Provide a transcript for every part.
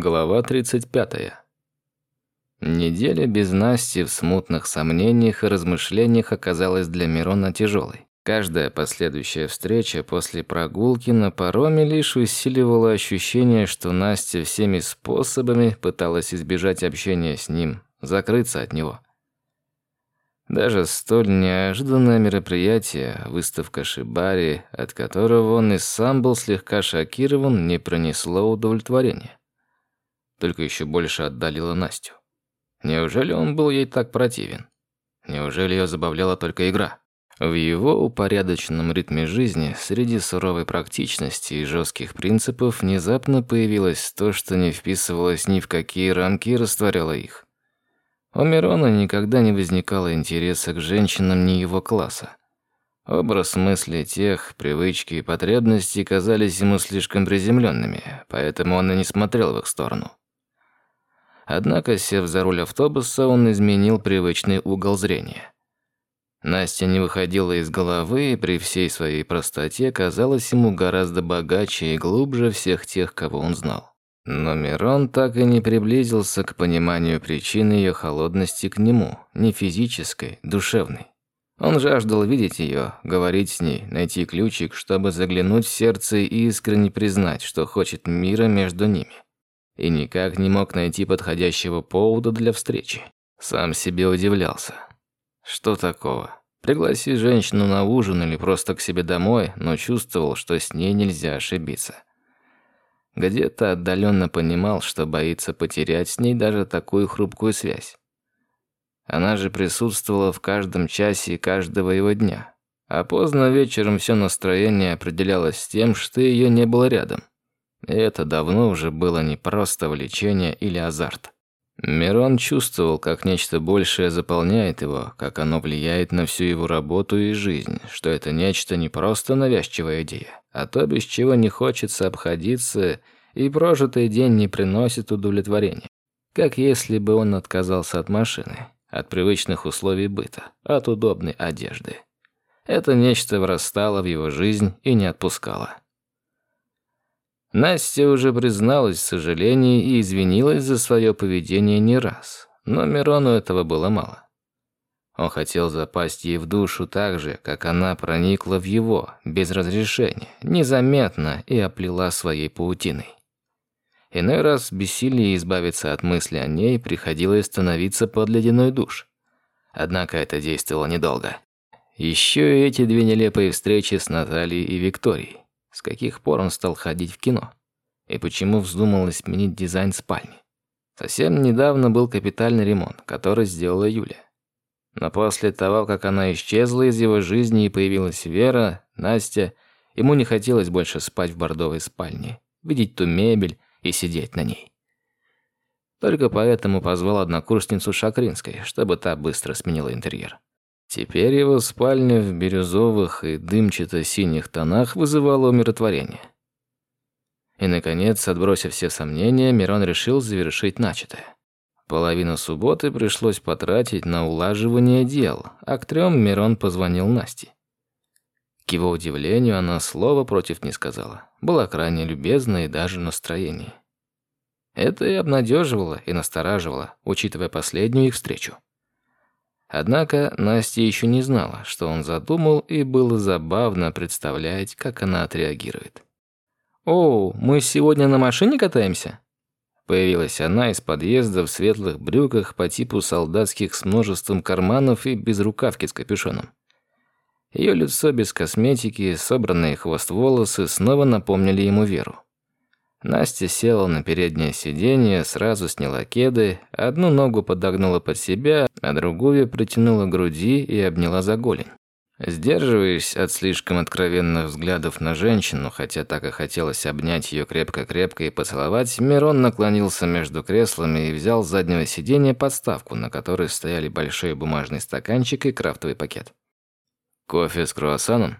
Глава 35. Неделя без Насти в смутных сомнениях и размышлениях оказалась для Мирона тяжелой. Каждая последующая встреча после прогулки на пароме лишь усиливала ощущение, что Настя всеми способами пыталась избежать общения с ним, закрыться от него. Даже столь неожиданное мероприятие, выставка Шибари, от которого он и сам был слегка шокирован, не пронесло удовлетворения только еще больше отдалила Настю. Неужели он был ей так противен? Неужели ее забавляла только игра? В его упорядоченном ритме жизни, среди суровой практичности и жестких принципов, внезапно появилось то, что не вписывалось ни в какие рамки и растворяло их. У Мирона никогда не возникало интереса к женщинам ни его класса. Образ мысли тех, привычки и потребности казались ему слишком приземленными, поэтому он и не смотрел в их сторону. Однако, сев за руль автобуса, он изменил привычный угол зрения. Настя не выходила из головы и при всей своей простоте казалась ему гораздо богаче и глубже всех тех, кого он знал. Но Мирон так и не приблизился к пониманию причины ее холодности к нему, не физической, душевной. Он жаждал видеть ее, говорить с ней, найти ключик, чтобы заглянуть в сердце и искренне признать, что хочет мира между ними и никак не мог найти подходящего повода для встречи. Сам себе удивлялся. Что такого? Пригласи женщину на ужин или просто к себе домой, но чувствовал, что с ней нельзя ошибиться. Где-то отдаленно понимал, что боится потерять с ней даже такую хрупкую связь. Она же присутствовала в каждом часе каждого его дня. А поздно вечером все настроение определялось тем, что ее не было рядом. Это давно уже было не просто влечение или азарт. Мирон чувствовал, как нечто большее заполняет его, как оно влияет на всю его работу и жизнь, что это нечто не просто навязчивая идея, а то, без чего не хочется обходиться, и прожитый день не приносит удовлетворения. Как если бы он отказался от машины, от привычных условий быта, от удобной одежды. Это нечто врастало в его жизнь и не отпускало. Настя уже призналась в сожалении и извинилась за свое поведение не раз, но Мирону этого было мало. Он хотел запасть ей в душу так же, как она проникла в его, без разрешения, незаметно и оплела своей паутиной. Иной раз бессилие избавиться от мысли о ней приходилось становиться под ледяной душ. Однако это действовало недолго. Еще и эти две нелепые встречи с Натальей и Викторией. С каких пор он стал ходить в кино? И почему вздумал сменить дизайн спальни? Совсем недавно был капитальный ремонт, который сделала Юля. Но после того, как она исчезла из его жизни и появилась Вера, Настя, ему не хотелось больше спать в бордовой спальне, видеть ту мебель и сидеть на ней. Только поэтому позвал однокурсницу Шакринской, чтобы та быстро сменила интерьер. Теперь его спальня в бирюзовых и дымчато-синих тонах вызывала умиротворение. И, наконец, отбросив все сомнения, Мирон решил завершить начатое. Половину субботы пришлось потратить на улаживание дел, а к трем Мирон позвонил Насте. К его удивлению, она слова против не сказала. Была крайне любезна и даже настроение. Это и обнадеживало, и настораживало, учитывая последнюю их встречу. Однако Настя еще не знала, что он задумал, и было забавно представлять, как она отреагирует. «О, мы сегодня на машине катаемся?» Появилась она из подъезда в светлых брюках по типу солдатских с множеством карманов и без рукавки с капюшоном. Ее лицо без косметики, собранные хвост волосы снова напомнили ему Веру. Настя села на переднее сиденье, сразу сняла кеды, одну ногу подогнула под себя, а другую притянула к груди и обняла за голень. Сдерживаясь от слишком откровенных взглядов на женщину, хотя так и хотелось обнять ее крепко-крепко и поцеловать, Мирон наклонился между креслами и взял с заднего сиденья подставку, на которой стояли большой бумажный стаканчик и крафтовый пакет. «Кофе с круассаном?»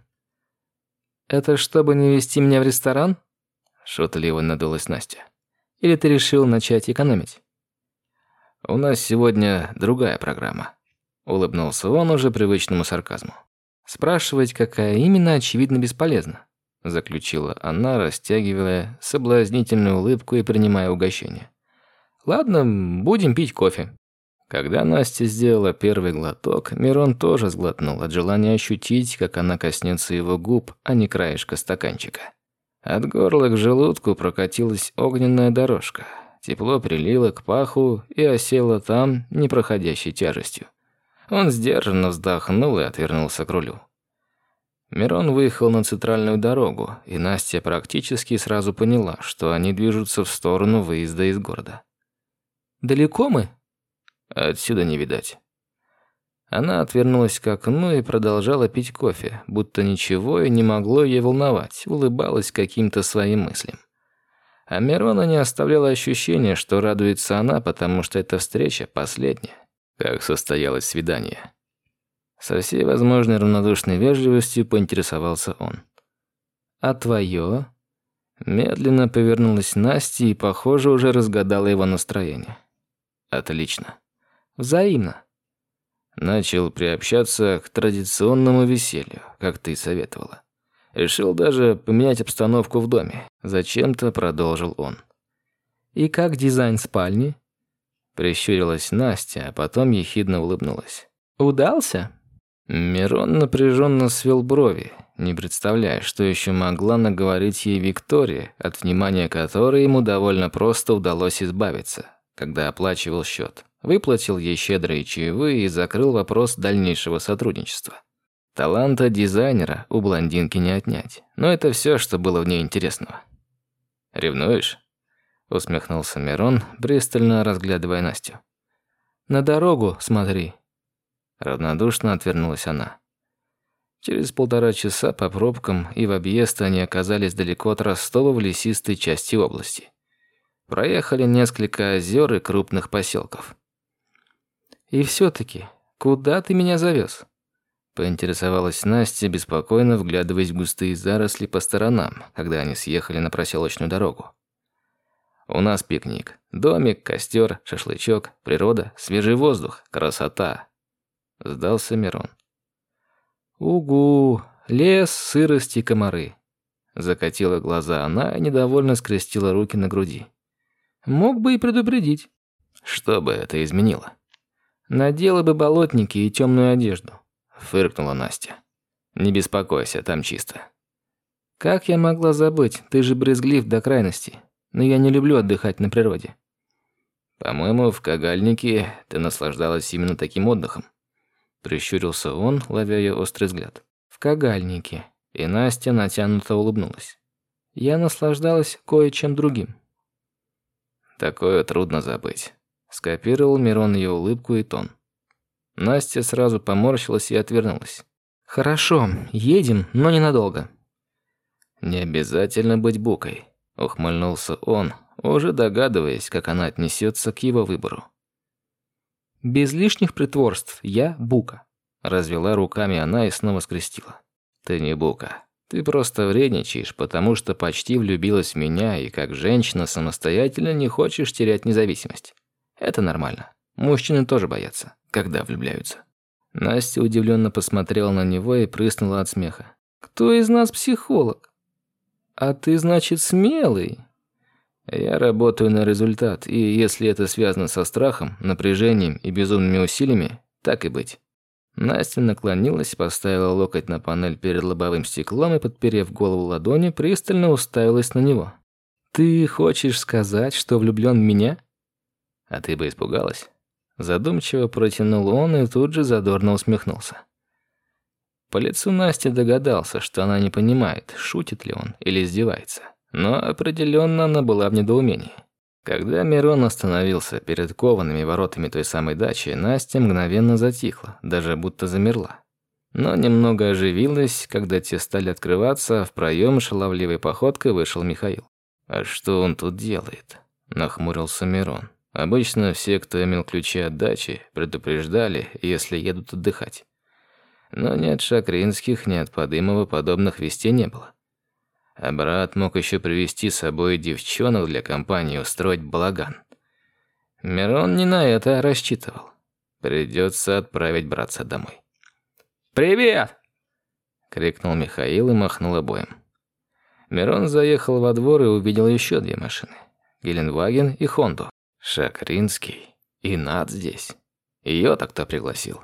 «Это чтобы не вести меня в ресторан?» Шутливо надулась Настя. «Или ты решил начать экономить?» «У нас сегодня другая программа», — улыбнулся он уже привычному сарказму. Спрашивать, какая именно, очевидно бесполезно. заключила она, растягивая соблазнительную улыбку и принимая угощение. Ладно, будем пить кофе. Когда Настя сделала первый глоток, Мирон тоже сглотнул от желания ощутить, как она коснется его губ, а не краешка стаканчика. От горла к желудку прокатилась огненная дорожка. Тепло прилило к паху и осело там непроходящей тяжестью. Он сдержанно вздохнул и отвернулся к рулю. Мирон выехал на центральную дорогу, и Настя практически сразу поняла, что они движутся в сторону выезда из города. «Далеко мы?» Отсюда не видать. Она отвернулась к окну и продолжала пить кофе, будто ничего и не могло ей волновать, улыбалась каким-то своим мыслям. А Мирона не оставляло ощущения, что радуется она, потому что эта встреча последняя. Как состоялось свидание. Со всей возможной равнодушной вежливостью поинтересовался он. «А твое?» Медленно повернулась Настя и, похоже, уже разгадала его настроение. «Отлично. Взаимно. Начал приобщаться к традиционному веселью, как ты советовала. Решил даже поменять обстановку в доме. Зачем-то продолжил он. И как дизайн спальни? Прищурилась Настя, а потом ехидно улыбнулась. Удался? Мирон напряженно свел брови, не представляя, что еще могла наговорить ей Виктория, от внимания которой ему довольно просто удалось избавиться, когда оплачивал счет выплатил ей щедрые чаевые и закрыл вопрос дальнейшего сотрудничества. Таланта дизайнера у блондинки не отнять, но это все, что было в ней интересного. «Ревнуешь?» – усмехнулся Мирон, пристально разглядывая Настю. «На дорогу смотри». Равнодушно отвернулась она. Через полтора часа по пробкам и в объезд они оказались далеко от Ростова в лесистой части области. Проехали несколько озер и крупных поселков. И все-таки, куда ты меня завез? Поинтересовалась Настя, беспокойно вглядываясь в густые заросли по сторонам, когда они съехали на проселочную дорогу. «У нас пикник. Домик, костер, шашлычок, природа, свежий воздух, красота!» Сдался Мирон. «Угу! Лес, сырость и комары!» Закатила глаза она и недовольно скрестила руки на груди. «Мог бы и предупредить». «Что бы это изменило?» Надела бы болотники и темную одежду, фыркнула Настя. Не беспокойся, там чисто. Как я могла забыть? Ты же брезглив до крайности. Но я не люблю отдыхать на природе. По-моему, в Кагальнике ты наслаждалась именно таким отдыхом. Прищурился он, ловя ее острый взгляд. В Кагальнике. И Настя натянуто улыбнулась. Я наслаждалась кое-чем другим. Такое трудно забыть. Скопировал Мирон ее улыбку и тон. Настя сразу поморщилась и отвернулась. «Хорошо, едем, но ненадолго». «Не обязательно быть букой», — ухмыльнулся он, уже догадываясь, как она отнесется к его выбору. «Без лишних притворств, я бука», — развела руками она и снова скрестила. «Ты не бука. Ты просто вредничаешь, потому что почти влюбилась в меня и как женщина самостоятельно не хочешь терять независимость. Это нормально. Мужчины тоже боятся, когда влюбляются. Настя удивленно посмотрела на него и прыснула от смеха. «Кто из нас психолог? А ты, значит, смелый?» «Я работаю на результат, и если это связано со страхом, напряжением и безумными усилиями, так и быть». Настя наклонилась, поставила локоть на панель перед лобовым стеклом и, подперев голову ладони, пристально уставилась на него. «Ты хочешь сказать, что влюблён в меня?» А ты бы испугалась? Задумчиво протянул он и тут же задорно усмехнулся. По лицу Насти догадался, что она не понимает, шутит ли он или издевается. Но определенно она была в недоумении. Когда Мирон остановился перед коваными воротами той самой дачи, Настя мгновенно затихла, даже будто замерла. Но немного оживилась, когда те стали открываться, в проем шаловливой походкой вышел Михаил. «А что он тут делает?» – нахмурился Мирон. Обычно все, кто имел ключи от дачи, предупреждали, если едут отдыхать. Но ни от Шакринских, ни от Подымова подобных вестей не было. А брат мог еще привести с собой девчонок для компании устроить балаган. Мирон не на это рассчитывал. Придется отправить братца домой. «Привет!» — крикнул Михаил и махнул обоим. Мирон заехал во двор и увидел еще две машины. Геленваген и Хонду. Шакринский. И Над здесь. Ее-то кто пригласил?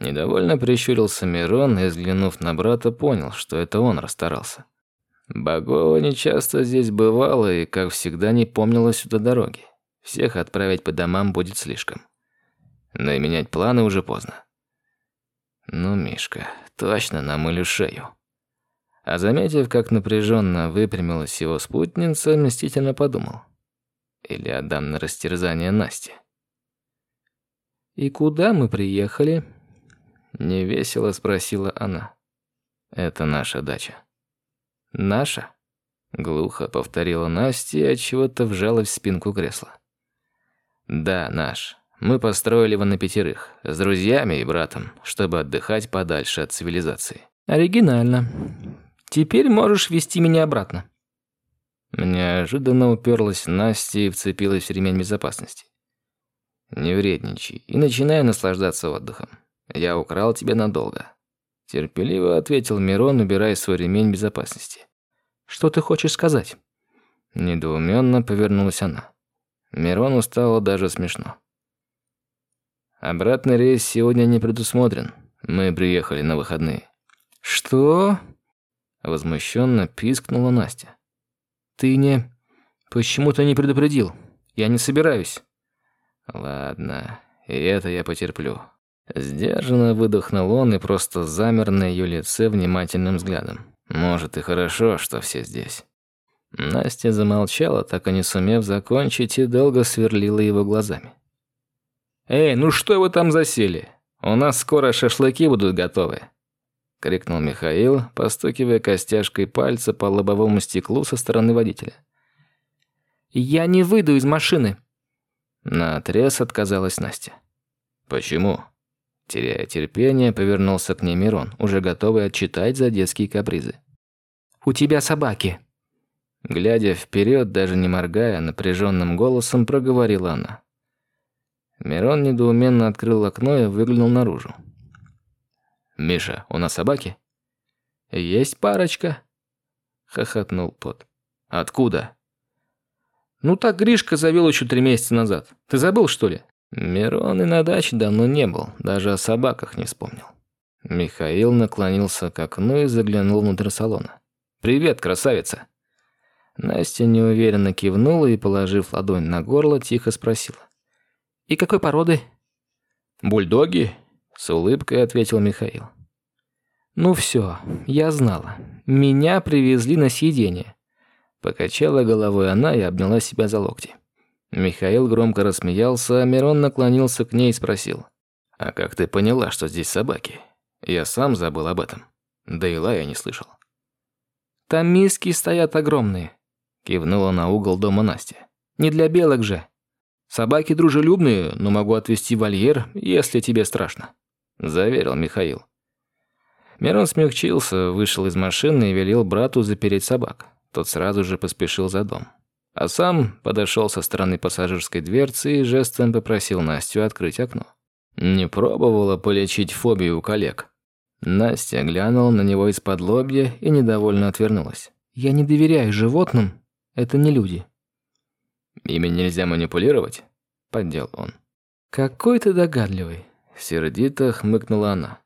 Недовольно прищурился Мирон и, взглянув на брата, понял, что это он расстарался. Багова нечасто здесь бывало и, как всегда, не помнила сюда дороги. Всех отправить по домам будет слишком. Но и менять планы уже поздно. Ну, Мишка, точно намылю шею. А заметив, как напряженно выпрямилась его спутница, мстительно подумал. Или отдам на растерзание Насте. «И куда мы приехали?» Невесело спросила она. «Это наша дача». «Наша?» Глухо повторила Настя и отчего-то вжалась в спинку кресла. «Да, наш. Мы построили его на пятерых, с друзьями и братом, чтобы отдыхать подальше от цивилизации». «Оригинально. Теперь можешь вести меня обратно». Неожиданно уперлась Настя и вцепилась в ремень безопасности. «Не вредничай и начинай наслаждаться отдыхом. Я украл тебя надолго». Терпеливо ответил Мирон, убирая свой ремень безопасности. «Что ты хочешь сказать?» Недоуменно повернулась она. Мирону стало даже смешно. «Обратный рейс сегодня не предусмотрен. Мы приехали на выходные». «Что?» Возмущенно пискнула Настя. «Ты не... Почему ты не предупредил? Я не собираюсь». «Ладно, это я потерплю». Сдержанно выдохнул он и просто замер на ее лице внимательным взглядом. «Может, и хорошо, что все здесь». Настя замолчала, так и не сумев закончить, и долго сверлила его глазами. «Эй, ну что вы там засели? У нас скоро шашлыки будут готовы!» — крикнул Михаил, постукивая костяшкой пальца по лобовому стеклу со стороны водителя. «Я не выйду из машины!» Наотрез отказалась Настя. «Почему?» Теряя терпение, повернулся к ней Мирон, уже готовый отчитать за детские капризы. «У тебя собаки!» Глядя вперед, даже не моргая, напряженным голосом проговорила она. Мирон недоуменно открыл окно и выглянул наружу. «Миша, у нас собаки?» «Есть парочка», — хохотнул тот. «Откуда?» «Ну так Гришка завел еще три месяца назад. Ты забыл, что ли?» Мирон и на даче давно не был, даже о собаках не вспомнил. Михаил наклонился к окну и заглянул внутрь салона. «Привет, красавица!» Настя неуверенно кивнула и, положив ладонь на горло, тихо спросила. «И какой породы?» «Бульдоги?» — с улыбкой ответил Михаил. «Ну все, я знала. Меня привезли на съедение». Покачала головой она и обняла себя за локти. Михаил громко рассмеялся, а Мирон наклонился к ней и спросил. «А как ты поняла, что здесь собаки? Я сам забыл об этом. Да и лая не слышал». «Там миски стоят огромные», — кивнула на угол дома Настя. «Не для белок же. Собаки дружелюбные, но могу отвезти в вольер, если тебе страшно», — заверил Михаил. Мирон смягчился, вышел из машины и велел брату запереть собак. Тот сразу же поспешил за дом а сам подошел со стороны пассажирской дверцы и жестом попросил Настю открыть окно. Не пробовала полечить фобию у коллег. Настя глянула на него из-под лобья и недовольно отвернулась. «Я не доверяю животным. Это не люди». «Ими нельзя манипулировать?» – поддел он. «Какой ты догадливый», – сердито хмыкнула она.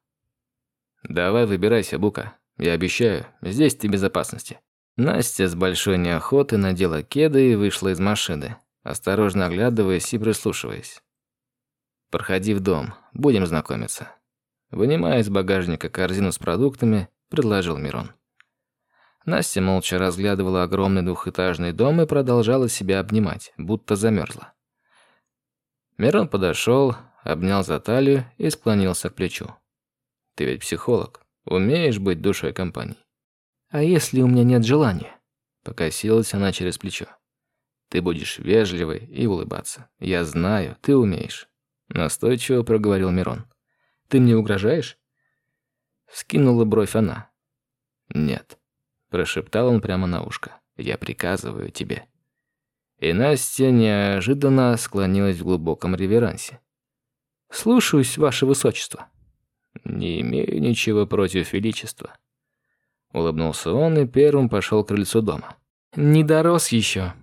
«Давай выбирайся, Бука. Я обещаю, здесь ты безопасности». Настя с большой неохотой надела кеды и вышла из машины, осторожно оглядываясь и прислушиваясь. «Проходи в дом, будем знакомиться». Вынимая из багажника корзину с продуктами, предложил Мирон. Настя молча разглядывала огромный двухэтажный дом и продолжала себя обнимать, будто замерзла. Мирон подошел, обнял за талию и склонился к плечу. «Ты ведь психолог, умеешь быть душой компании?» «А если у меня нет желания?» Покосилась она через плечо. «Ты будешь вежливой и улыбаться. Я знаю, ты умеешь», — настойчиво проговорил Мирон. «Ты мне угрожаешь?» Скинула бровь она. «Нет», — прошептал он прямо на ушко. «Я приказываю тебе». И Настя неожиданно склонилась в глубоком реверансе. «Слушаюсь, ваше высочество». «Не имею ничего против величества», Улыбнулся он и первым пошел к крыльцу дома. «Не дорос еще».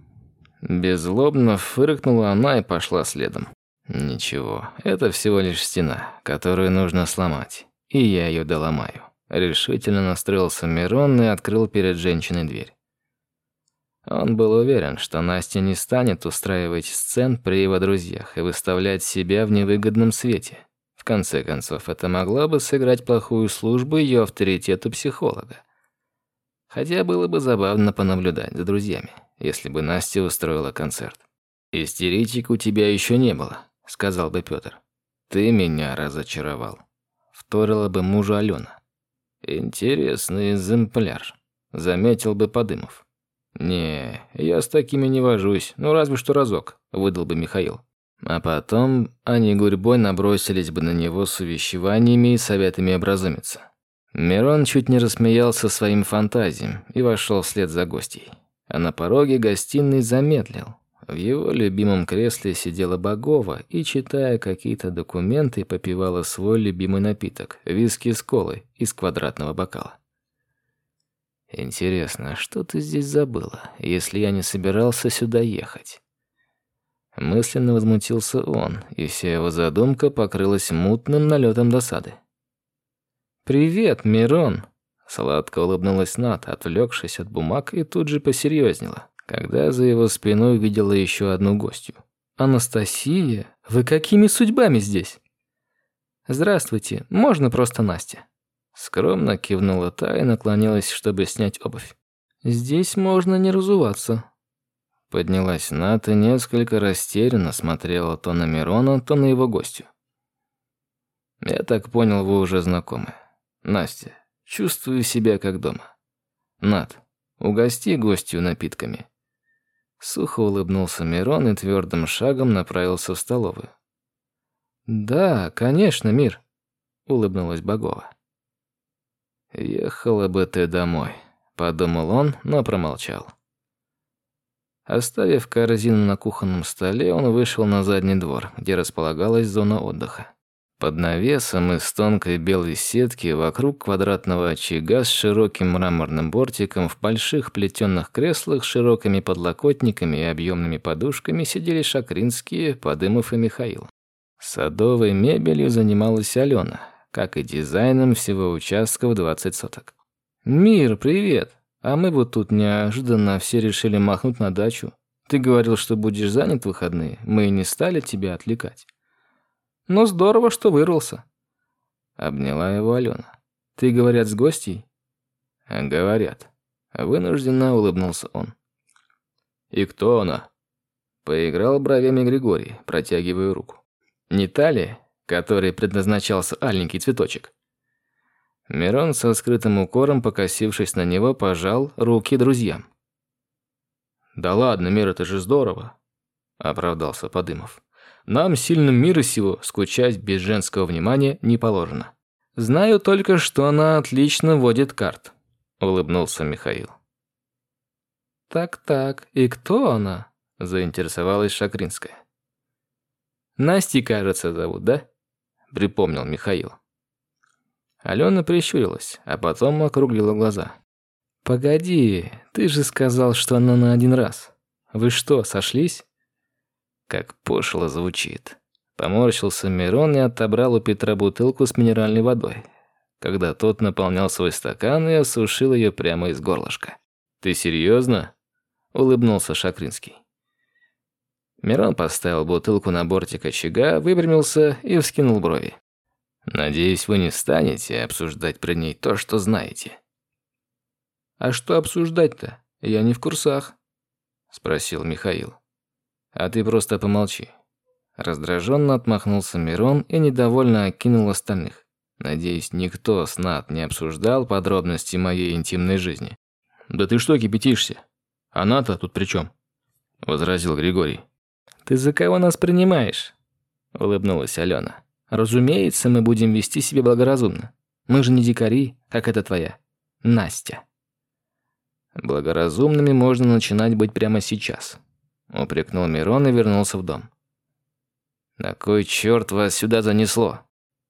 Беззлобно фыркнула она и пошла следом. «Ничего, это всего лишь стена, которую нужно сломать, и я ее доломаю». Решительно настроился Мирон и открыл перед женщиной дверь. Он был уверен, что Настя не станет устраивать сцен при его друзьях и выставлять себя в невыгодном свете. В конце концов, это могло бы сыграть плохую службу ее авторитету психолога. Хотя было бы забавно понаблюдать за друзьями, если бы Настя устроила концерт. «Истеричек у тебя еще не было», — сказал бы Петр. «Ты меня разочаровал», — вторила бы мужу Алена. «Интересный экземпляр», — заметил бы Подымов. «Не, я с такими не вожусь, ну разве что разок», — выдал бы Михаил. А потом они гурьбой набросились бы на него с увещеваниями и советами образумиться. Мирон чуть не рассмеялся своим фантазиям и вошел вслед за гостей. А на пороге гостиной замедлил. В его любимом кресле сидела Богова и, читая какие-то документы, попивала свой любимый напиток – виски с колой из квадратного бокала. «Интересно, что ты здесь забыла, если я не собирался сюда ехать?» Мысленно возмутился он, и вся его задумка покрылась мутным налетом досады. «Привет, Мирон!» Сладко улыбнулась Нат, отвлекшись от бумаг, и тут же посерьезнела, когда за его спиной увидела еще одну гостью. «Анастасия, вы какими судьбами здесь?» «Здравствуйте, можно просто Настя?» Скромно кивнула та и наклонилась, чтобы снять обувь. «Здесь можно не разуваться», Поднялась Ната, несколько растерянно смотрела то на Мирона, то на его гостю. «Я так понял, вы уже знакомы. Настя, чувствую себя как дома. Нат, угости гостью напитками». Сухо улыбнулся Мирон и твердым шагом направился в столовую. «Да, конечно, Мир», — улыбнулась Богова. «Ехала бы ты домой», — подумал он, но промолчал. Оставив корзину на кухонном столе, он вышел на задний двор, где располагалась зона отдыха. Под навесом из тонкой белой сетки вокруг квадратного очага с широким мраморным бортиком в больших плетеных креслах с широкими подлокотниками и объемными подушками сидели Шакринские, Подымов и Михаил. Садовой мебелью занималась Алена, как и дизайном всего участка в 20 соток. «Мир, привет!» А мы вот тут неожиданно все решили махнуть на дачу. Ты говорил, что будешь занят в выходные, мы и не стали тебя отвлекать. Но здорово, что вырвался. Обняла его Алена. Ты, говорят, с гостей? Говорят. Вынужденно улыбнулся он. И кто она? Поиграл бровями Григорий, протягивая руку. Не та ли, которой предназначался аленький цветочек? Мирон со скрытым укором, покосившись на него, пожал руки друзьям. «Да ладно, Мир, это же здорово», – оправдался Подымов. «Нам, сильным мира сего, скучать без женского внимания не положено». «Знаю только, что она отлично водит карт», – улыбнулся Михаил. «Так-так, и кто она?» – заинтересовалась Шакринская. «Настей, кажется, зовут, да?» – припомнил Михаил. Алена прищурилась, а потом округлила глаза. «Погоди, ты же сказал, что она на один раз. Вы что, сошлись?» Как пошло звучит. Поморщился Мирон и отобрал у Петра бутылку с минеральной водой, когда тот наполнял свой стакан и осушил ее прямо из горлышка. «Ты серьезно? улыбнулся Шакринский. Мирон поставил бутылку на бортик очага, выпрямился и вскинул брови. Надеюсь, вы не станете обсуждать про ней то, что знаете. А что обсуждать-то? Я не в курсах, спросил Михаил. А ты просто помолчи. Раздраженно отмахнулся Мирон и недовольно окинул остальных. Надеюсь, никто с Над не обсуждал подробности моей интимной жизни. Да ты что кипятишься? Она-то тут при чем? возразил Григорий. Ты за кого нас принимаешь? улыбнулась Алена. Разумеется, мы будем вести себя благоразумно. Мы же не дикари, как это твоя Настя. Благоразумными можно начинать быть прямо сейчас, упрекнул Мирон и вернулся в дом. На кой черт вас сюда занесло?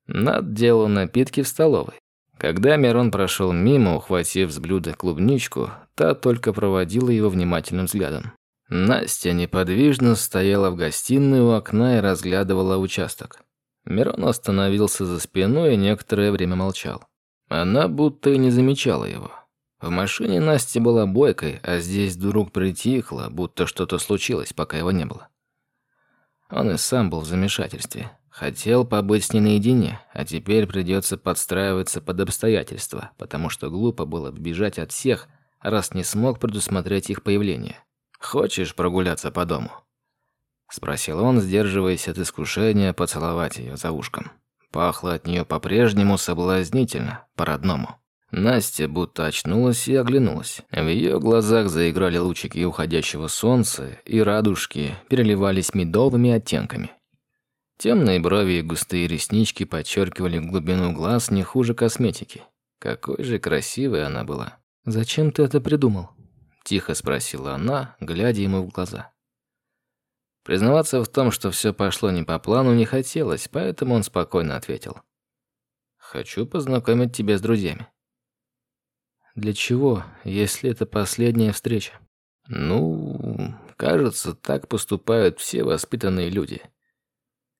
Над делал напитки в столовой. Когда Мирон прошел мимо, ухватив с блюда клубничку, та только проводила его внимательным взглядом. Настя неподвижно стояла в гостиной у окна и разглядывала участок. Мирон остановился за спиной и некоторое время молчал. Она будто и не замечала его. В машине Настя была бойкой, а здесь вдруг притихла, будто что-то случилось, пока его не было. Он и сам был в замешательстве. Хотел побыть с ней наедине, а теперь придется подстраиваться под обстоятельства, потому что глупо было бежать от всех, раз не смог предусмотреть их появление. «Хочешь прогуляться по дому?» Спросил он, сдерживаясь от искушения поцеловать ее за ушком. Пахло от нее по-прежнему соблазнительно, по-родному. Настя будто очнулась и оглянулась. В ее глазах заиграли лучики уходящего солнца, и радужки переливались медовыми оттенками. Темные брови и густые реснички подчеркивали глубину глаз не хуже косметики. Какой же красивой она была. «Зачем ты это придумал?» Тихо спросила она, глядя ему в глаза. Признаваться в том, что все пошло не по плану, не хотелось, поэтому он спокойно ответил. «Хочу познакомить тебя с друзьями». «Для чего, если это последняя встреча?» «Ну, кажется, так поступают все воспитанные люди.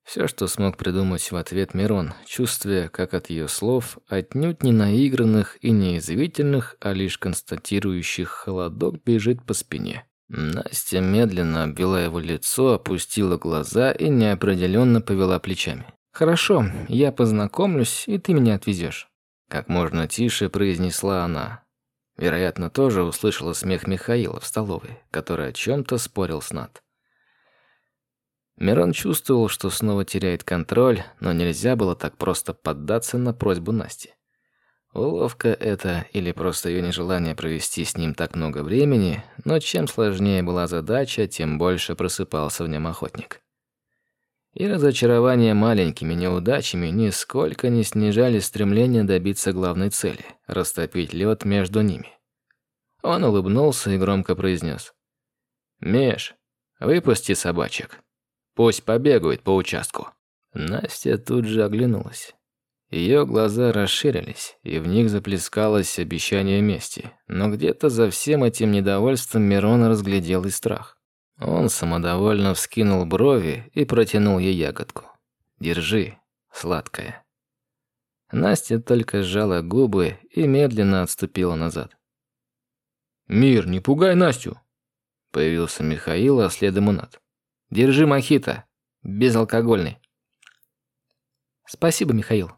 Все, что смог придумать в ответ Мирон, чувствуя, как от ее слов, отнюдь не наигранных и не извительных, а лишь констатирующих холодок бежит по спине. Настя медленно обвела его лицо, опустила глаза и неопределенно повела плечами. «Хорошо, я познакомлюсь, и ты меня отвезешь. Как можно тише произнесла она. Вероятно, тоже услышала смех Михаила в столовой, который о чем то спорил с Над. Мирон чувствовал, что снова теряет контроль, но нельзя было так просто поддаться на просьбу Насти. Уловка это или просто ее нежелание провести с ним так много времени, но чем сложнее была задача, тем больше просыпался в нем охотник. И разочарование маленькими неудачами нисколько не снижали стремление добиться главной цели – растопить лед между ними. Он улыбнулся и громко произнес. «Меш, выпусти собачек». Пусть побегают по участку». Настя тут же оглянулась. Ее глаза расширились, и в них заплескалось обещание мести. Но где-то за всем этим недовольством Мирон разглядел и страх. Он самодовольно вскинул брови и протянул ей ягодку. «Держи, сладкая». Настя только сжала губы и медленно отступила назад. «Мир, не пугай Настю!» Появился Михаил, а следом и. Держи мохито. Безалкогольный. Спасибо, Михаил.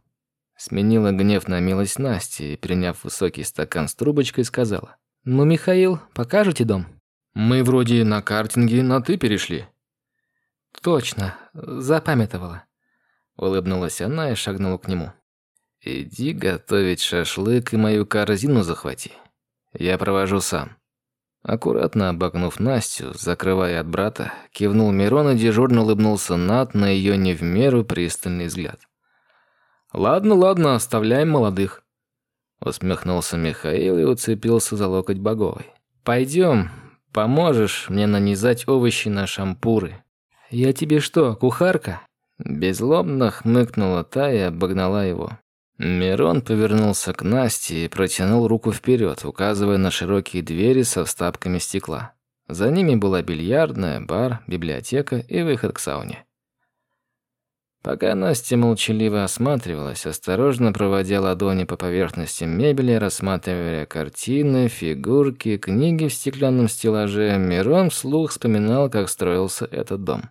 Сменила гнев на милость Насти и, приняв высокий стакан с трубочкой, сказала. «Ну, Михаил, покажете дом?» «Мы вроде на картинге на «ты» перешли». «Точно, запамятовала». Улыбнулась она и шагнула к нему. «Иди готовить шашлык и мою корзину захвати. Я провожу сам». Аккуратно обогнув Настю, закрывая от брата, кивнул Мирон и дежурно улыбнулся Над на ее не в меру пристальный взгляд. «Ладно, ладно, оставляем молодых», — усмехнулся Михаил и уцепился за локоть Боговой. «Пойдем, поможешь мне нанизать овощи на шампуры». «Я тебе что, кухарка?» Безлобно хмыкнула та и обогнала его. Мирон повернулся к Насте и протянул руку вперед, указывая на широкие двери со вставками стекла. За ними была бильярдная, бар, библиотека и выход к сауне. Пока Настя молчаливо осматривалась, осторожно проводя ладони по поверхности мебели, рассматривая картины, фигурки, книги в стеклянном стеллаже, Мирон вслух вспоминал, как строился этот дом.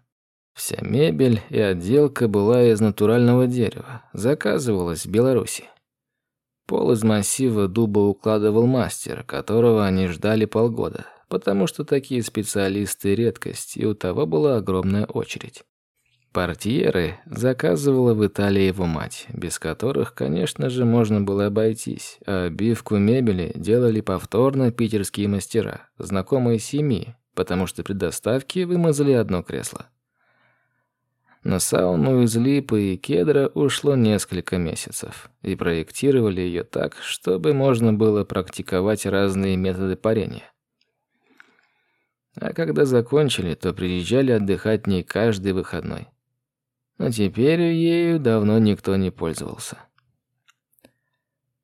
Вся мебель и отделка была из натурального дерева, заказывалась в Беларуси. Пол из массива дуба укладывал мастер, которого они ждали полгода, потому что такие специалисты редкость, и у того была огромная очередь. Портьеры заказывала в Италии его мать, без которых, конечно же, можно было обойтись, а обивку мебели делали повторно питерские мастера, знакомые семьи, потому что при доставке вымазали одно кресло. На сауну из липы и кедра ушло несколько месяцев, и проектировали ее так, чтобы можно было практиковать разные методы парения. А когда закончили, то приезжали отдыхать не каждый выходной. Но теперь ею давно никто не пользовался.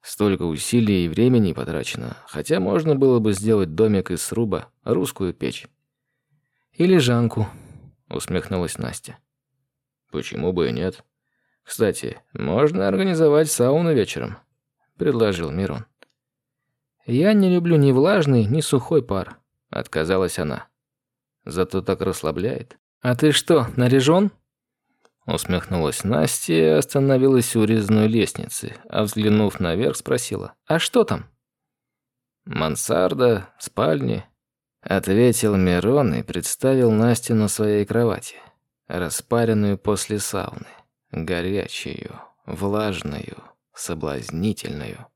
Столько усилий и времени потрачено, хотя можно было бы сделать домик из сруба, русскую печь. «Или жанку», — усмехнулась Настя. «Почему бы и нет? Кстати, можно организовать сауну вечером», — предложил Мирон. «Я не люблю ни влажный, ни сухой пар», — отказалась она. «Зато так расслабляет». «А ты что, наряжен?» Усмехнулась Настя и остановилась у резной лестницы, а взглянув наверх, спросила. «А что там?» «Мансарда, спальни», — ответил Мирон и представил Настю на своей кровати, распаренную после сауны, горячую, влажную, соблазнительную.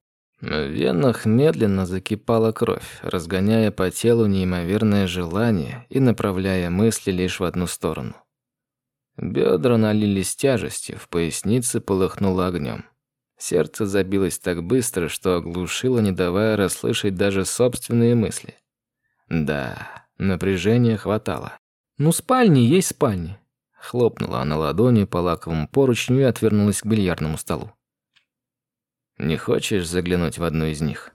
В венах медленно закипала кровь, разгоняя по телу неимоверное желание и направляя мысли лишь в одну сторону — Бедра налились тяжестью, в пояснице полыхнуло огнем. Сердце забилось так быстро, что оглушило, не давая расслышать даже собственные мысли. Да, напряжения хватало. «Ну, спальни есть спальни», — хлопнула она ладонью по лаковому поручню и отвернулась к бильярдному столу. «Не хочешь заглянуть в одну из них?»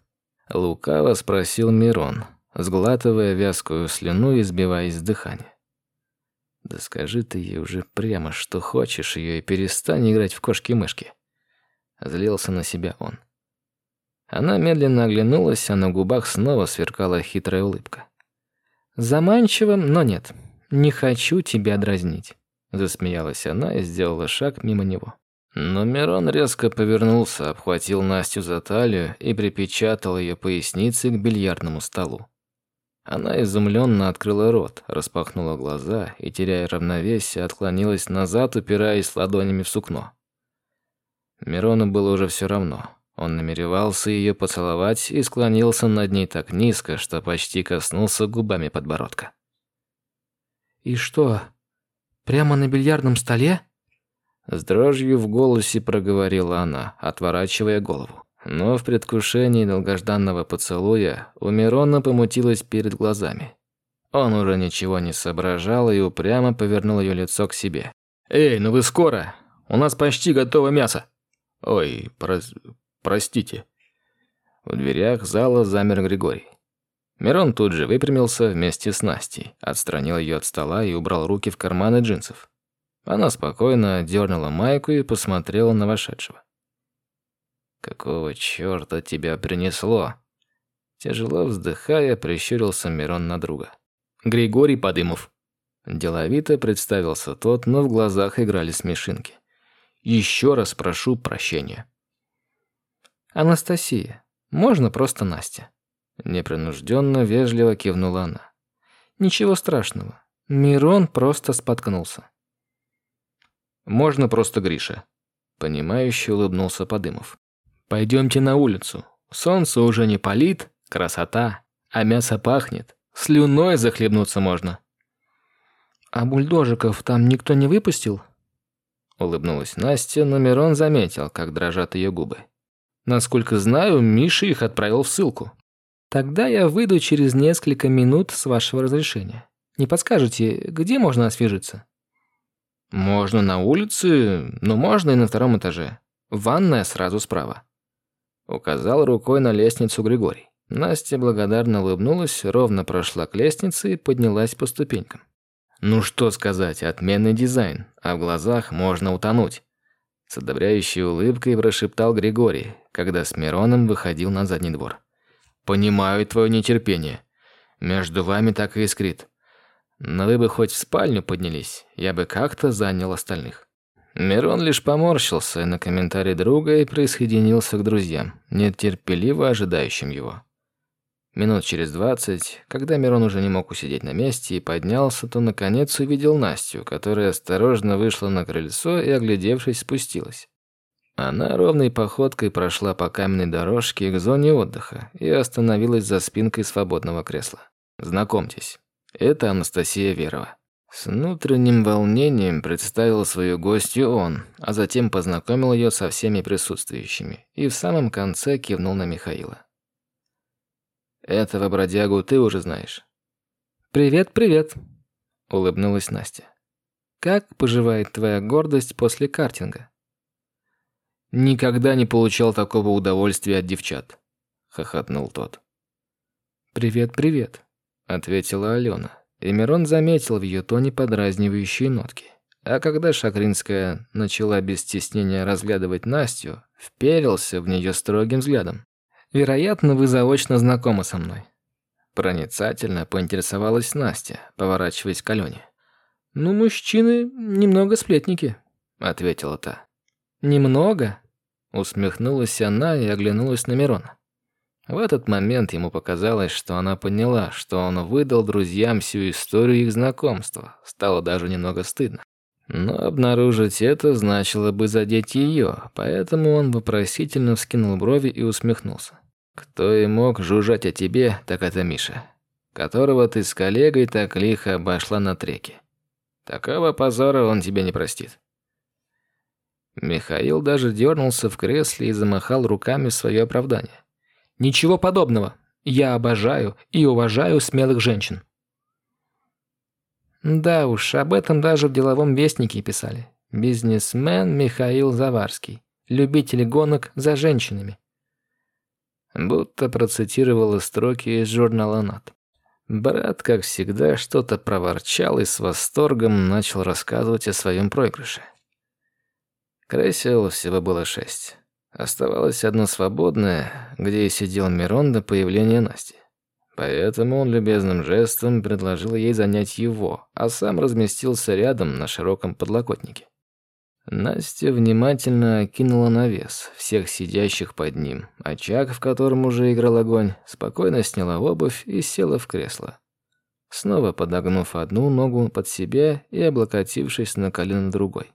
Лукаво спросил Мирон, сглатывая вязкую слюну и сбиваясь с дыхания. Да скажи ты ей уже прямо, что хочешь ее, и перестань играть в кошки-мышки. Злился на себя он. Она медленно оглянулась, а на губах снова сверкала хитрая улыбка. «Заманчиво, но нет. Не хочу тебя дразнить», — засмеялась она и сделала шаг мимо него. Но Мирон резко повернулся, обхватил Настю за талию и припечатал ее поясницей к бильярдному столу. Она изумленно открыла рот, распахнула глаза и, теряя равновесие, отклонилась назад, упираясь ладонями в сукно. Мирону было уже все равно. Он намеревался ее поцеловать и склонился над ней так низко, что почти коснулся губами подбородка. «И что, прямо на бильярдном столе?» С дрожью в голосе проговорила она, отворачивая голову. Но в предвкушении долгожданного поцелуя у Мирона помутилось перед глазами. Он уже ничего не соображал и упрямо повернул ее лицо к себе. «Эй, ну вы скоро! У нас почти готово мясо!» «Ой, прос... простите». В дверях зала замер Григорий. Мирон тут же выпрямился вместе с Настей, отстранил ее от стола и убрал руки в карманы джинсов. Она спокойно дернула майку и посмотрела на вошедшего. «Какого чёрта тебя принесло?» Тяжело вздыхая, прищурился Мирон на друга. «Григорий Подымов». Деловито представился тот, но в глазах играли смешинки. «Еще раз прошу прощения». «Анастасия, можно просто Настя?» Непринужденно, вежливо кивнула она. «Ничего страшного. Мирон просто споткнулся». «Можно просто Гриша», — понимающе улыбнулся Подымов. Пойдемте на улицу. Солнце уже не палит, красота, а мясо пахнет. Слюной захлебнуться можно. А бульдожиков там никто не выпустил? Улыбнулась Настя, но Мирон заметил, как дрожат ее губы. Насколько знаю, Миша их отправил в ссылку. Тогда я выйду через несколько минут с вашего разрешения. Не подскажете, где можно освежиться? Можно на улице, но можно и на втором этаже. Ванная сразу справа. Указал рукой на лестницу Григорий. Настя благодарно улыбнулась, ровно прошла к лестнице и поднялась по ступенькам. Ну что сказать, отменный дизайн, а в глазах можно утонуть. С одобряющей улыбкой прошептал Григорий, когда с Мироном выходил на задний двор. «Понимаю твое нетерпение. Между вами так и искрит. Но вы бы хоть в спальню поднялись, я бы как-то занял остальных». Мирон лишь поморщился на комментарий друга и присоединился к друзьям, нетерпеливо ожидающим его. Минут через двадцать, когда Мирон уже не мог усидеть на месте и поднялся, то наконец увидел Настю, которая осторожно вышла на крыльцо и, оглядевшись, спустилась. Она ровной походкой прошла по каменной дорожке к зоне отдыха и остановилась за спинкой свободного кресла. «Знакомьтесь, это Анастасия Верова». С внутренним волнением представил свою гостью он, а затем познакомил ее со всеми присутствующими и в самом конце кивнул на Михаила. «Этого бродягу ты уже знаешь». «Привет, привет», — улыбнулась Настя. «Как поживает твоя гордость после картинга?» никогда не получал такого удовольствия от девчат», – хохотнул тот. «Привет, привет», – ответила Алена, и Мирон заметил в ее тоне подразнивающие нотки. А когда Шакринская начала без стеснения разглядывать Настю, вперился в нее строгим взглядом. «Вероятно, вы заочно знакомы со мной». Проницательно поинтересовалась Настя, поворачиваясь к Алене. «Ну, мужчины немного сплетники», — ответила та. «Немного?» — усмехнулась она и оглянулась на Мирона. В этот момент ему показалось, что она поняла, что он выдал друзьям всю историю их знакомства. Стало даже немного стыдно. Но обнаружить это значило бы задеть ее, поэтому он вопросительно вскинул брови и усмехнулся. «Кто и мог жужжать о тебе, так это Миша, которого ты с коллегой так лихо обошла на треке. Такого позора он тебе не простит». Михаил даже дернулся в кресле и замахал руками в свое оправдание. «Ничего подобного. Я обожаю и уважаю смелых женщин. Да уж, об этом даже в деловом вестнике писали. Бизнесмен Михаил Заварский. Любитель гонок за женщинами. Будто процитировала строки из журнала «Нат». Брат, как всегда, что-то проворчал и с восторгом начал рассказывать о своем проигрыше. Кресел всего было шесть. Оставалось одно свободное, где и сидел Мирон до появления Насти. Поэтому он любезным жестом предложил ей занять его, а сам разместился рядом на широком подлокотнике. Настя внимательно окинула навес всех сидящих под ним. Очаг, в котором уже играл огонь, спокойно сняла обувь и села в кресло. Снова подогнув одну ногу под себя и облокотившись на колено другой.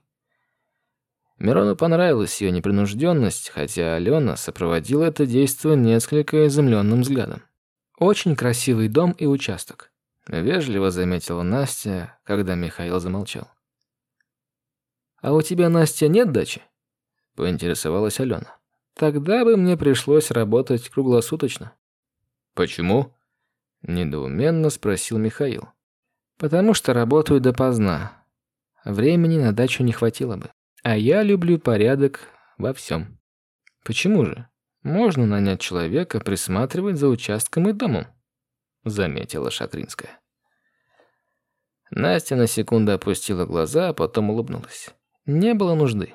Мирону понравилась ее непринужденность, хотя Алена сопроводила это действие несколько изумленным взглядом. Очень красивый дом и участок. Вежливо заметила Настя, когда Михаил замолчал. «А у тебя, Настя, нет дачи?» Поинтересовалась Алена. «Тогда бы мне пришлось работать круглосуточно». «Почему?» Недоуменно спросил Михаил. «Потому что работаю допоздна. Времени на дачу не хватило бы. А я люблю порядок во всем». «Почему же?» Можно нанять человека присматривать за участком и домом, заметила Шакринская. Настя на секунду опустила глаза, а потом улыбнулась. Не было нужды.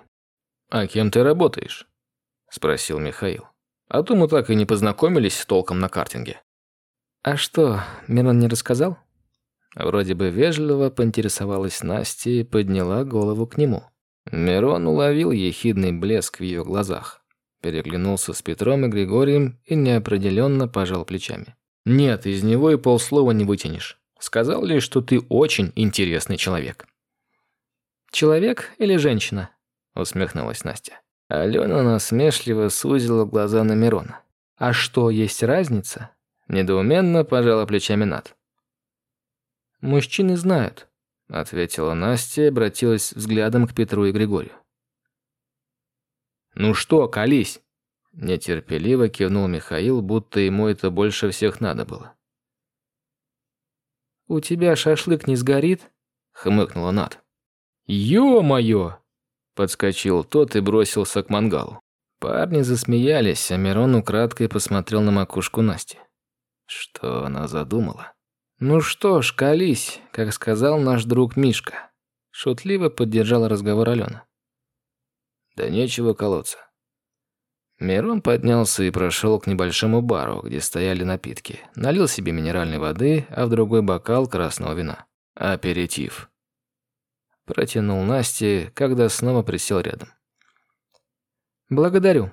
«А кем ты работаешь?» – спросил Михаил. «А то мы так и не познакомились с толком на картинге». «А что, Мирон не рассказал?» Вроде бы вежливо поинтересовалась Настя и подняла голову к нему. Мирон уловил ехидный блеск в ее глазах переглянулся с Петром и Григорием и неопределенно пожал плечами. «Нет, из него и полслова не вытянешь. Сказал лишь, что ты очень интересный человек». «Человек или женщина?» – усмехнулась Настя. Алена насмешливо сузила глаза на Мирона. «А что, есть разница?» – недоуменно пожала плечами Над. «Мужчины знают», – ответила Настя и обратилась взглядом к Петру и Григорию. «Ну что, колись!» Нетерпеливо кивнул Михаил, будто ему это больше всех надо было. «У тебя шашлык не сгорит?» — хмыкнула Над. «Ё-моё!» — подскочил тот и бросился к мангалу. Парни засмеялись, а Мирон украдкой посмотрел на макушку Насти. Что она задумала? «Ну что ж, колись, как сказал наш друг Мишка». Шутливо поддержала разговор Алена. Да нечего колоться. Мирон поднялся и прошел к небольшому бару, где стояли напитки. Налил себе минеральной воды, а в другой бокал красного вина. Аперитив. Протянул Насте, когда снова присел рядом. «Благодарю».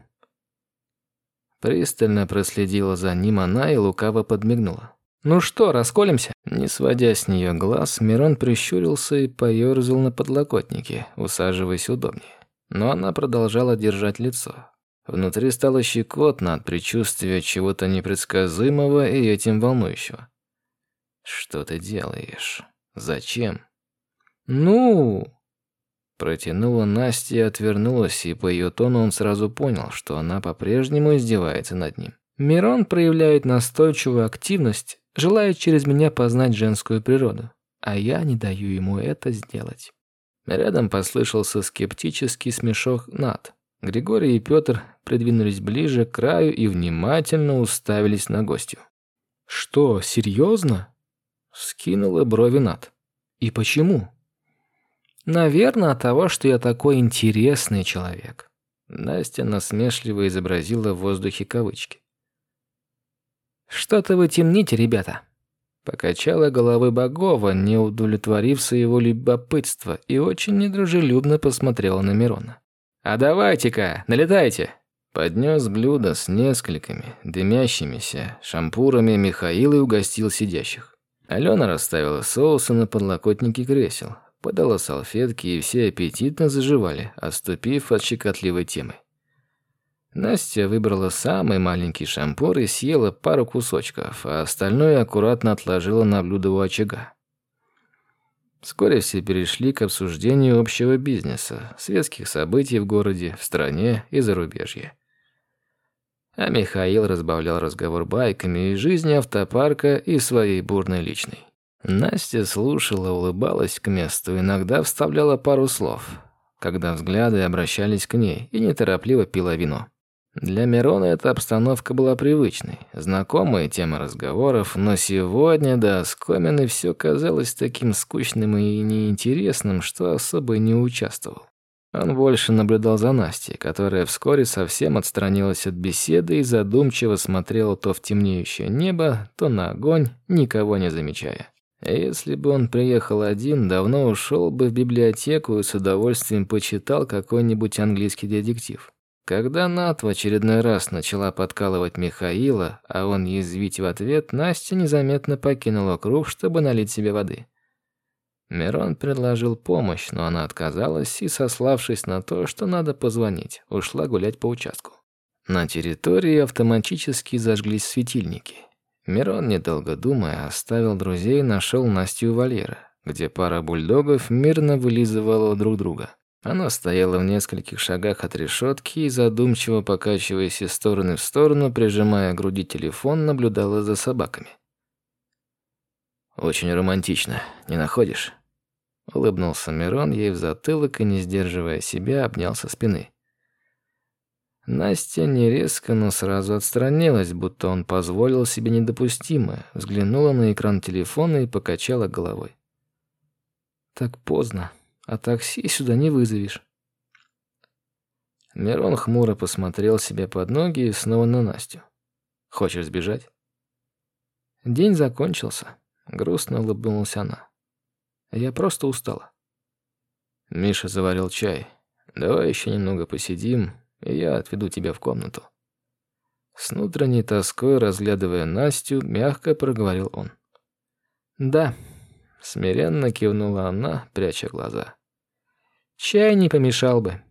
Пристально проследила за ним она и лукаво подмигнула. «Ну что, расколемся?» Не сводя с нее глаз, Мирон прищурился и поёрзал на подлокотнике, усаживаясь удобнее но она продолжала держать лицо. Внутри стало щекотно от предчувствия чего-то непредсказуемого и этим волнующего. «Что ты делаешь? Зачем?» «Ну...» Протянула Настя и отвернулась, и по ее тону он сразу понял, что она по-прежнему издевается над ним. Мирон проявляет настойчивую активность, желая через меня познать женскую природу, а я не даю ему это сделать. Рядом послышался скептический смешок Над. Григорий и Петр придвинулись ближе к краю и внимательно уставились на гостью. «Что, серьезно?» — скинула брови Над. «И почему?» «Наверное, от того, что я такой интересный человек». Настя насмешливо изобразила в воздухе кавычки. «Что-то вы темните, ребята». Покачала головой Богова, не удовлетворив своего любопытства, и очень недружелюбно посмотрела на Мирона. «А давайте-ка, налетайте!» Поднес блюдо с несколькими дымящимися шампурами Михаил и угостил сидящих. Алена расставила соусы на подлокотнике кресел, подала салфетки, и все аппетитно заживали, отступив от щекотливой темы. Настя выбрала самый маленький шампур и съела пару кусочков, а остальное аккуратно отложила на блюдо у очага. Вскоре все перешли к обсуждению общего бизнеса, светских событий в городе, в стране и зарубежье. А Михаил разбавлял разговор байками из жизни автопарка и своей бурной личной. Настя слушала, улыбалась к месту, иногда вставляла пару слов, когда взгляды обращались к ней, и неторопливо пила вино. Для Мирона эта обстановка была привычной, знакомая тема разговоров, но сегодня до оскомины все казалось таким скучным и неинтересным, что особо не участвовал. Он больше наблюдал за Настей, которая вскоре совсем отстранилась от беседы и задумчиво смотрела то в темнеющее небо, то на огонь, никого не замечая. Если бы он приехал один, давно ушел бы в библиотеку и с удовольствием почитал какой-нибудь английский детектив. Когда Нат в очередной раз начала подкалывать Михаила, а он язвить в ответ, Настя незаметно покинула круг, чтобы налить себе воды. Мирон предложил помощь, но она отказалась и, сославшись на то, что надо позвонить, ушла гулять по участку. На территории автоматически зажглись светильники. Мирон, недолго думая, оставил друзей и нашел Настю у вольера, где пара бульдогов мирно вылизывала друг друга. Она стояла в нескольких шагах от решетки и, задумчиво покачиваясь из стороны в сторону, прижимая к груди телефон, наблюдала за собаками. «Очень романтично, не находишь?» Улыбнулся Мирон ей в затылок и, не сдерживая себя, обнял со спины. Настя не резко, но сразу отстранилась, будто он позволил себе недопустимое, взглянула на экран телефона и покачала головой. «Так поздно», а такси сюда не вызовешь. Мирон хмуро посмотрел себе под ноги и снова на Настю. Хочешь сбежать? День закончился. Грустно улыбнулась она. Я просто устала. Миша заварил чай. Давай еще немного посидим, и я отведу тебя в комнату. С внутренней тоской, разглядывая Настю, мягко проговорил он. «Да», — смиренно кивнула она, пряча глаза. Чай не помешал бы.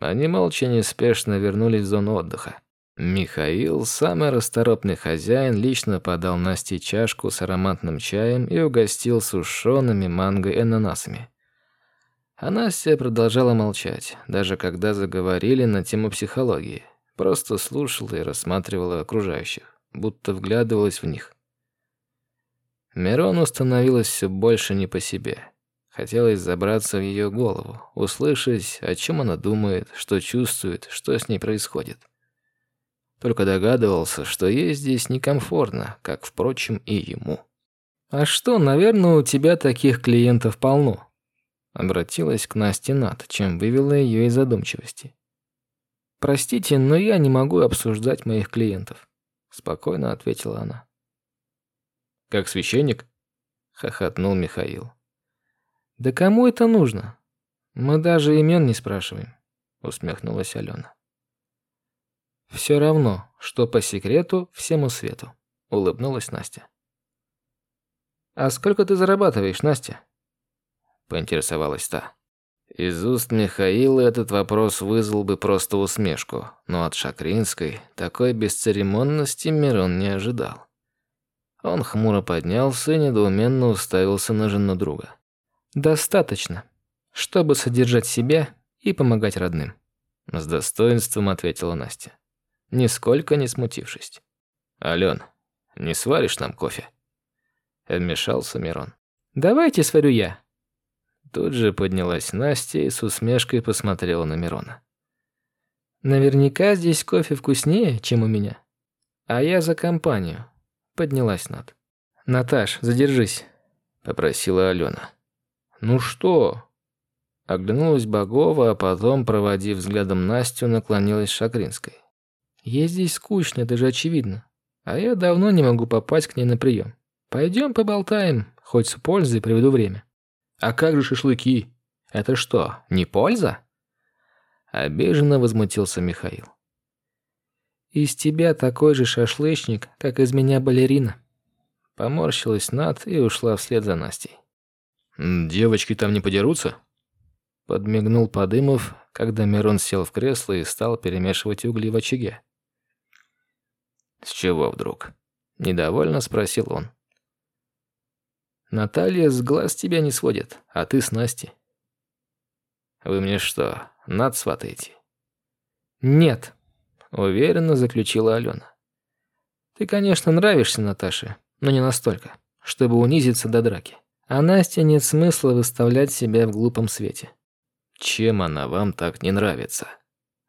Они молча неспешно вернулись в зону отдыха. Михаил, самый расторопный хозяин, лично подал Насте чашку с ароматным чаем и угостил сушеными манго и ананасами. А Настя продолжала молчать, даже когда заговорили на тему психологии. Просто слушала и рассматривала окружающих, будто вглядывалась в них. Мирону становилось все больше не по себе. Хотелось забраться в ее голову, услышать, о чем она думает, что чувствует, что с ней происходит. Только догадывался, что ей здесь некомфортно, как, впрочем, и ему. «А что, наверное, у тебя таких клиентов полно?» Обратилась к Насте Над, чем вывела ее из задумчивости. «Простите, но я не могу обсуждать моих клиентов», — спокойно ответила она. «Как священник?» — хохотнул Михаил. «Да кому это нужно? Мы даже имен не спрашиваем», — усмехнулась Алена. «Все равно, что по секрету всему свету», — улыбнулась Настя. «А сколько ты зарабатываешь, Настя?» — поинтересовалась та. Из уст Михаила этот вопрос вызвал бы просто усмешку, но от Шакринской такой бесцеремонности Мирон не ожидал. Он хмуро поднялся и недоуменно уставился на жену друга. «Достаточно, чтобы содержать себя и помогать родным», — с достоинством ответила Настя, нисколько не смутившись. «Ален, не сваришь нам кофе?» Вмешался Мирон. «Давайте сварю я». Тут же поднялась Настя и с усмешкой посмотрела на Мирона. Наверняка здесь кофе вкуснее, чем у меня. А я за компанию. Поднялась Над. Наташ, задержись, попросила Алена. Ну что? Оглянулась Богова, а потом, проводив взглядом Настю, наклонилась Шакринской. Ей здесь скучно, это же очевидно. А я давно не могу попасть к ней на прием. Пойдем поболтаем, хоть с пользой проведу время. А как же шашлыки? Это что, не польза? Обиженно возмутился Михаил. Из тебя такой же шашлычник, как из меня балерина. Поморщилась Над и ушла вслед за Настей. Девочки там не подерутся? Подмигнул Подымов, когда Мирон сел в кресло и стал перемешивать угли в очаге. С чего вдруг? недовольно спросил он. Наталья с глаз тебя не сводит, а ты с Настей. Вы мне что, над сватаете? Нет, уверенно заключила Алена. Ты, конечно, нравишься Наташе, но не настолько, чтобы унизиться до драки. А Насте нет смысла выставлять себя в глупом свете. Чем она вам так не нравится?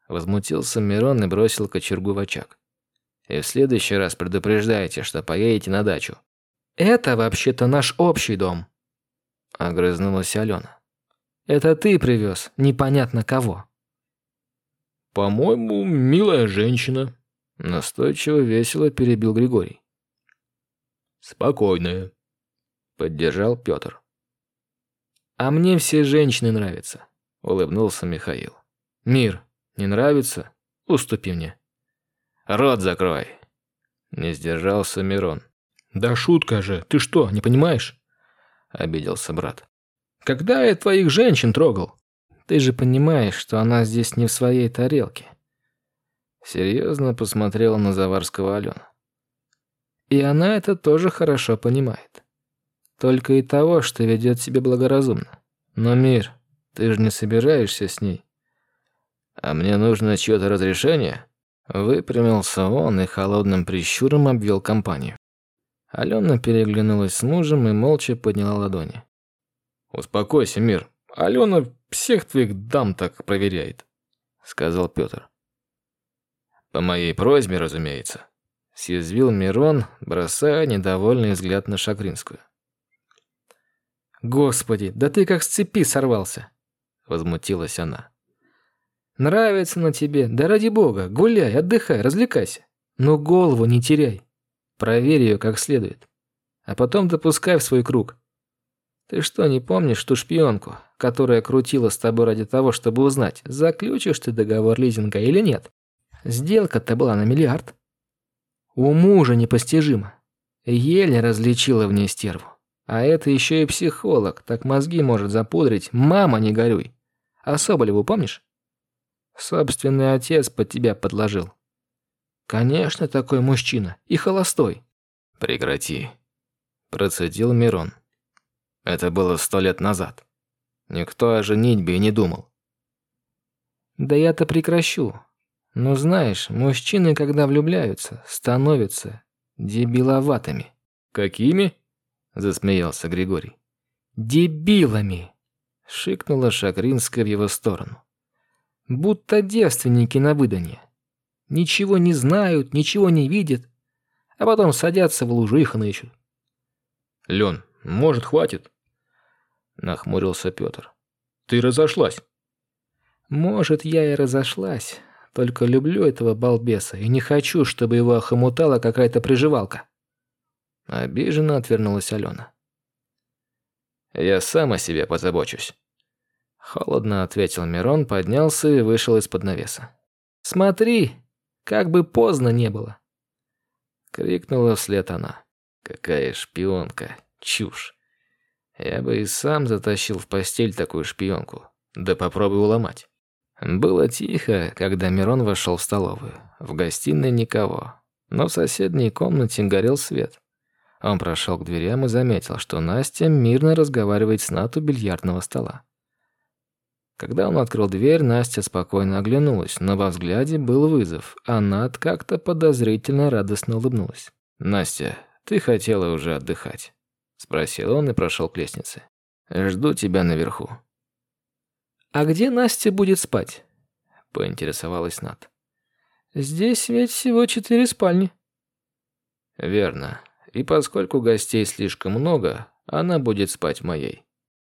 Возмутился Мирон и бросил кочергу в очаг. И в следующий раз предупреждайте, что поедете на дачу. Это вообще-то наш общий дом. Огрызнулась Алена. Это ты привез, непонятно кого. По-моему, милая женщина. Настойчиво весело перебил Григорий. Спокойная. Поддержал Петр. А мне все женщины нравятся. Улыбнулся Михаил. Мир, не нравится? Уступи мне. Рот закрой. Не сдержался Мирон. Да шутка же, ты что, не понимаешь? Обиделся брат. Когда я твоих женщин трогал? Ты же понимаешь, что она здесь не в своей тарелке. Серьезно посмотрела на Заварского Алена. И она это тоже хорошо понимает. Только и того, что ведет себя благоразумно. Но мир, ты же не собираешься с ней. А мне нужно чье-то разрешение? Выпрямился он и холодным прищуром обвел компанию. Алена переглянулась с мужем и молча подняла ладони. «Успокойся, мир. Алена всех твоих дам так проверяет», — сказал Петр. «По моей просьбе, разумеется», — съязвил Мирон, бросая недовольный взгляд на Шакринскую. «Господи, да ты как с цепи сорвался!» — возмутилась она. Нравится на тебе, да ради бога, гуляй, отдыхай, развлекайся. Но голову не теряй. Проверь ее как следует. А потом допускай в свой круг. Ты что, не помнишь ту шпионку, которая крутила с тобой ради того, чтобы узнать, заключишь ты договор лизинга или нет? Сделка-то была на миллиард. У мужа непостижимо. Еле различила в ней стерву. А это еще и психолог, так мозги может запудрить. Мама, не горюй. А Соболеву помнишь? Собственный отец под тебя подложил. Конечно, такой мужчина. И холостой. Прекрати. Процедил Мирон. Это было сто лет назад. Никто о женитьбе и не думал. Да я-то прекращу. Но знаешь, мужчины, когда влюбляются, становятся дебиловатыми. Какими? Засмеялся Григорий. Дебилами! Шикнула Шакринская в его сторону будто девственники на выданье. Ничего не знают, ничего не видят, а потом садятся в лужу и хнычут. «Лен, может, хватит?» Нахмурился Петр. «Ты разошлась». «Может, я и разошлась, только люблю этого балбеса и не хочу, чтобы его охомутала какая-то приживалка». Обиженно отвернулась Алена. «Я сам о себе позабочусь». Холодно ответил Мирон, поднялся и вышел из-под навеса. «Смотри, как бы поздно не было!» Крикнула вслед она. «Какая шпионка! Чушь! Я бы и сам затащил в постель такую шпионку. Да попробуй уломать!» Было тихо, когда Мирон вошел в столовую. В гостиной никого, но в соседней комнате горел свет. Он прошел к дверям и заметил, что Настя мирно разговаривает с Нату бильярдного стола. Когда он открыл дверь, Настя спокойно оглянулась, но во взгляде был вызов, а Над как-то подозрительно радостно улыбнулась. «Настя, ты хотела уже отдыхать?» – спросил он и прошел к лестнице. «Жду тебя наверху». «А где Настя будет спать?» – поинтересовалась Над. «Здесь ведь всего четыре спальни». «Верно. И поскольку гостей слишком много, она будет спать моей».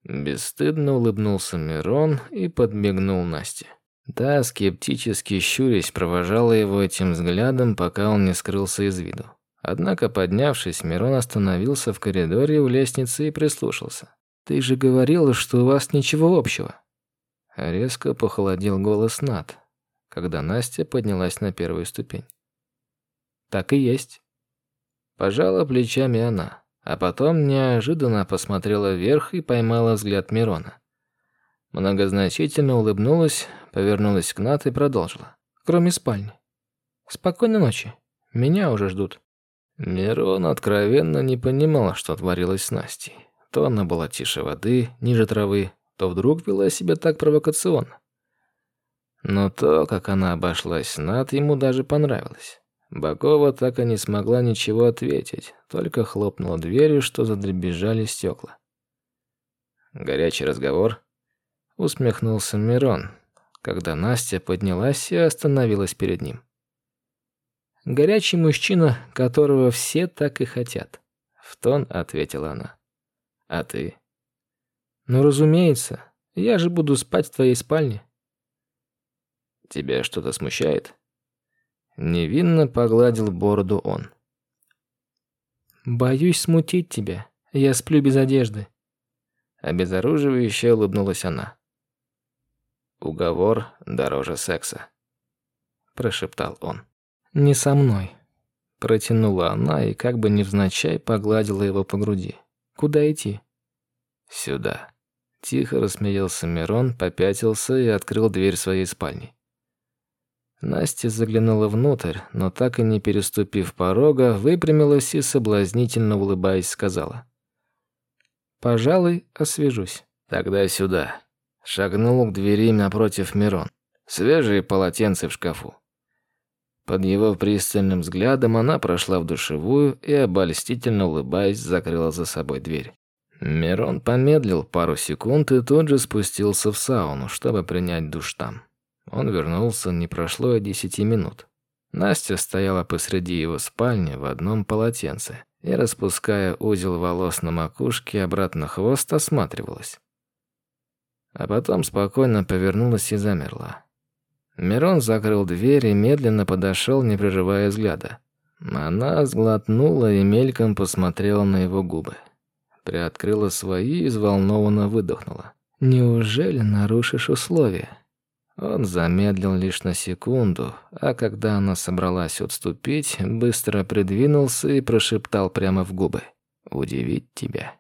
Бесстыдно улыбнулся Мирон и подмигнул Насте. Та, скептически щурясь, провожала его этим взглядом, пока он не скрылся из виду. Однако, поднявшись, Мирон остановился в коридоре у лестницы и прислушался. «Ты же говорила, что у вас ничего общего». Резко похолодел голос Над, когда Настя поднялась на первую ступень. «Так и есть». Пожала плечами она, а потом неожиданно посмотрела вверх и поймала взгляд Мирона. Многозначительно улыбнулась, повернулась к Нат и продолжила. «Кроме спальни. Спокойной ночи. Меня уже ждут». Мирон откровенно не понимал, что творилось с Настей. То она была тише воды, ниже травы, то вдруг вела себя так провокационно. Но то, как она обошлась с Над, ему даже понравилось. Бакова так и не смогла ничего ответить, только хлопнула дверью, что задребезжали стекла. Горячий разговор усмехнулся Мирон, когда Настя поднялась и остановилась перед ним. Горячий мужчина, которого все так и хотят, в тон ответила она. А ты? Ну, разумеется, я же буду спать в твоей спальне. Тебя что-то смущает? Невинно погладил бороду он. Боюсь смутить тебя. Я сплю без одежды. Обезоруживающе улыбнулась она. Уговор дороже секса, прошептал он. Не со мной, протянула она и как бы невзначай погладила его по груди. Куда идти? Сюда. Тихо рассмеялся Мирон, попятился и открыл дверь своей спальни. Настя заглянула внутрь, но так и не переступив порога, выпрямилась и соблазнительно улыбаясь сказала: "Пожалуй, освежусь. Тогда сюда". Шагнул к двери напротив Мирон. Свежие полотенца в шкафу. Под его пристальным взглядом она прошла в душевую и, обольстительно улыбаясь, закрыла за собой дверь. Мирон помедлил пару секунд и тут же спустился в сауну, чтобы принять душ там. Он вернулся, не прошло и десяти минут. Настя стояла посреди его спальни в одном полотенце и, распуская узел волос на макушке, обратно хвост осматривалась а потом спокойно повернулась и замерла. Мирон закрыл дверь и медленно подошел, не прерывая взгляда. Она сглотнула и мельком посмотрела на его губы. Приоткрыла свои и взволнованно выдохнула. «Неужели нарушишь условия?» Он замедлил лишь на секунду, а когда она собралась отступить, быстро придвинулся и прошептал прямо в губы. «Удивить тебя».